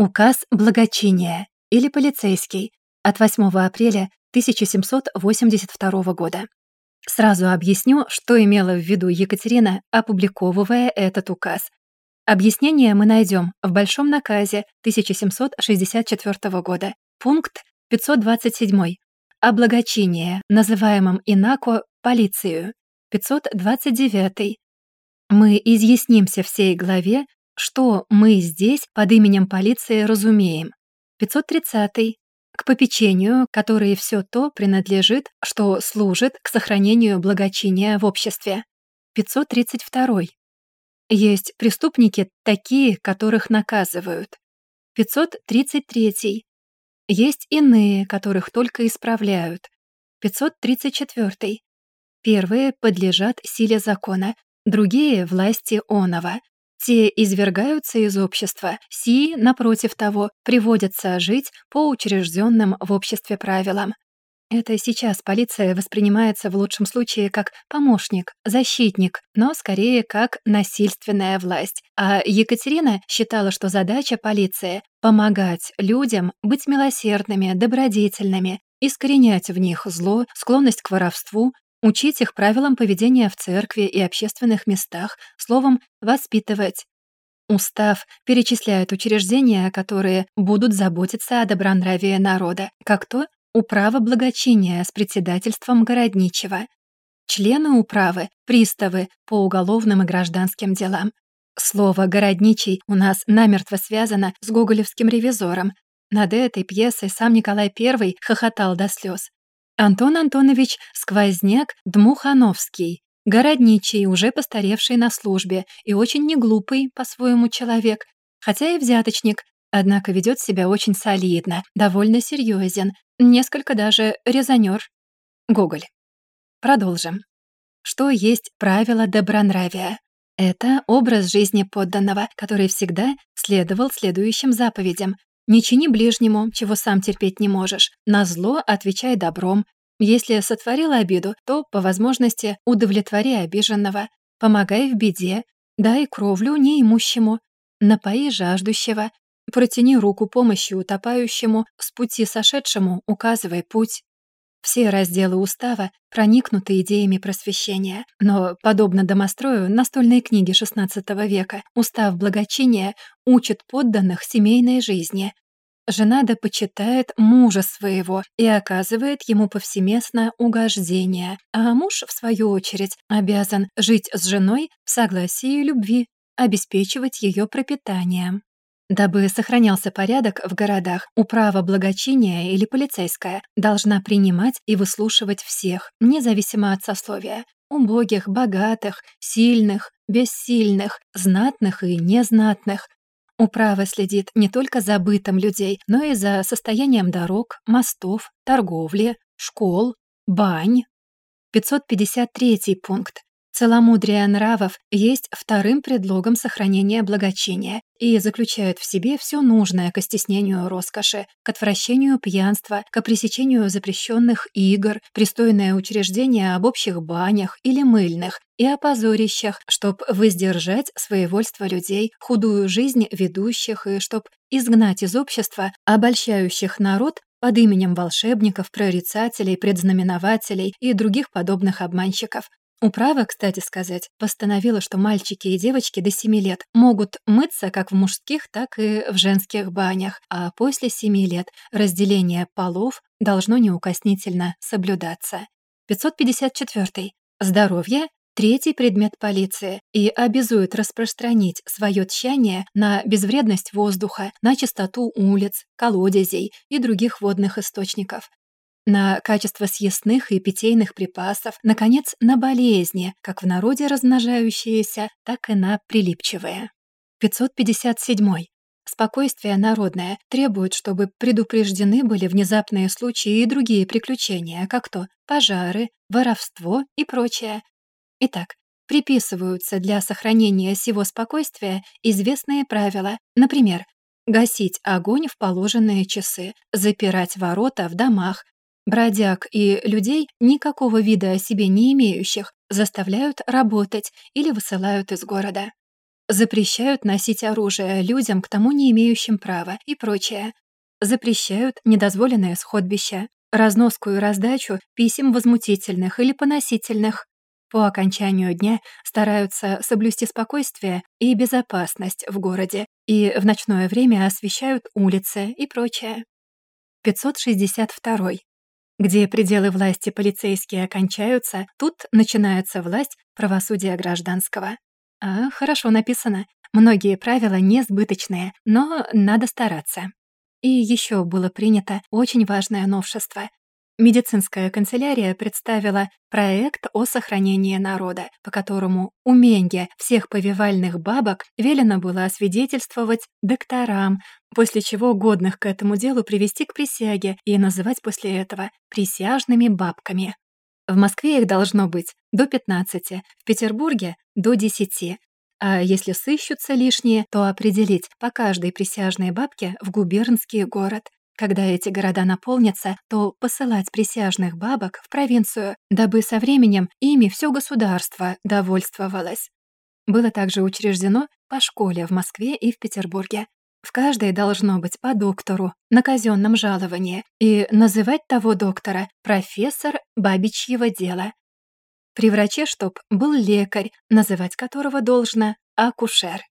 Указ благочиния или полицейский от 8 апреля 1782 года. Сразу объясню, что имела в виду Екатерина, опубликовывая этот указ. Объяснение мы найдем в Большом наказе 1764 года, пункт 527, о благочинии, называемом инако полицию, 529. Мы изъяснимся всей главе, что мы здесь под именем полиции разумеем. 530 к попечению, которое все то принадлежит, что служит к сохранению благочиния в обществе. 532. Есть преступники такие, которых наказывают. 533. Есть иные, которых только исправляют. 534. Первые подлежат силе закона, другие — власти оного. Те извергаются из общества, сии, напротив того, приводятся жить по учрежденным в обществе правилам. Это сейчас полиция воспринимается в лучшем случае как помощник, защитник, но скорее как насильственная власть. А Екатерина считала, что задача полиции — помогать людям быть милосердными, добродетельными, искоренять в них зло, склонность к воровству, учить их правилам поведения в церкви и общественных местах, словом, воспитывать. Устав перечисляет учреждения, которые будут заботиться о добронравии народа, как то управа благочиния с председательством городничего, члены управы, приставы по уголовным и гражданским делам. Слово «городничий» у нас намертво связано с гоголевским ревизором. Над этой пьесой сам Николай I хохотал до слез. Антон Антонович Сквозняк Дмухановский, городничий, уже постаревший на службе и очень неглупый по-своему человек, хотя и взяточник, однако ведет себя очень солидно, довольно серьезен, несколько даже резонер. Гоголь. Продолжим. Что есть правило добронравия? Это образ жизни подданного, который всегда следовал следующим заповедям, не чини ближнему, чего сам терпеть не можешь. На зло отвечай добром. Если сотворила обиду, то, по возможности, удовлетвори обиженного. Помогай в беде, дай кровлю неимущему. Напои жаждущего. Протяни руку помощи утопающему, с пути сошедшему указывай путь. Все разделы устава проникнуты идеями просвещения, но, подобно домострою настольной книги XVI века, устав благочиния учит подданных семейной жизни. Жена да почитает мужа своего и оказывает ему повсеместно угождение, а муж, в свою очередь, обязан жить с женой в согласии и любви, обеспечивать ее пропитанием. Дабы сохранялся порядок в городах, управа благочиния или полицейская должна принимать и выслушивать всех, независимо от сословия. Убогих, богатых, сильных, бессильных, знатных и незнатных. Управа следит не только за бытом людей, но и за состоянием дорог, мостов, торговли, школ, бань. 553 пункт. Целомудрие нравов есть вторым предлогом сохранения благочиния и заключает в себе все нужное к стеснению роскоши, к отвращению пьянства, к пресечению запрещенных игр, пристойное учреждение об общих банях или мыльных и о позорищах, чтоб воздержать своевольство людей, худую жизнь ведущих и чтоб изгнать из общества обольщающих народ под именем волшебников, прорицателей, предзнаменователей и других подобных обманщиков, Управа, кстати сказать, постановила, что мальчики и девочки до 7 лет могут мыться как в мужских, так и в женских банях, а после 7 лет разделение полов должно неукоснительно соблюдаться. 554. Здоровье — третий предмет полиции и обязует распространить свое тщание на безвредность воздуха, на чистоту улиц, колодезей и других водных источников, на качество съестных и питейных припасов, наконец, на болезни, как в народе размножающиеся, так и на прилипчивые. 557. Спокойствие народное требует, чтобы предупреждены были внезапные случаи и другие приключения, как то пожары, воровство и прочее. Итак, приписываются для сохранения сего спокойствия известные правила, например, гасить огонь в положенные часы, запирать ворота в домах, Бродяг и людей, никакого вида о себе не имеющих, заставляют работать или высылают из города. Запрещают носить оружие людям, к тому не имеющим права и прочее. Запрещают недозволенное сходбище, разноску и раздачу писем возмутительных или поносительных. По окончанию дня стараются соблюсти спокойствие и безопасность в городе и в ночное время освещают улицы и прочее. 562. Где пределы власти полицейские окончаются, тут начинается власть правосудия гражданского. А, хорошо написано. Многие правила несбыточные, но надо стараться. И еще было принято очень важное новшество. Медицинская канцелярия представила проект о сохранении народа, по которому у Менге всех повивальных бабок велено было освидетельствовать докторам, после чего годных к этому делу привести к присяге и называть после этого присяжными бабками. В Москве их должно быть до 15, в Петербурге — до 10. А если сыщутся лишние, то определить по каждой присяжной бабке в губернский город. Когда эти города наполнятся, то посылать присяжных бабок в провинцию, дабы со временем ими все государство довольствовалось. Было также учреждено по школе в Москве и в Петербурге. В каждой должно быть по доктору на казенном жаловании и называть того доктора профессор бабичьего дела. При враче, чтоб был лекарь, называть которого должно акушер.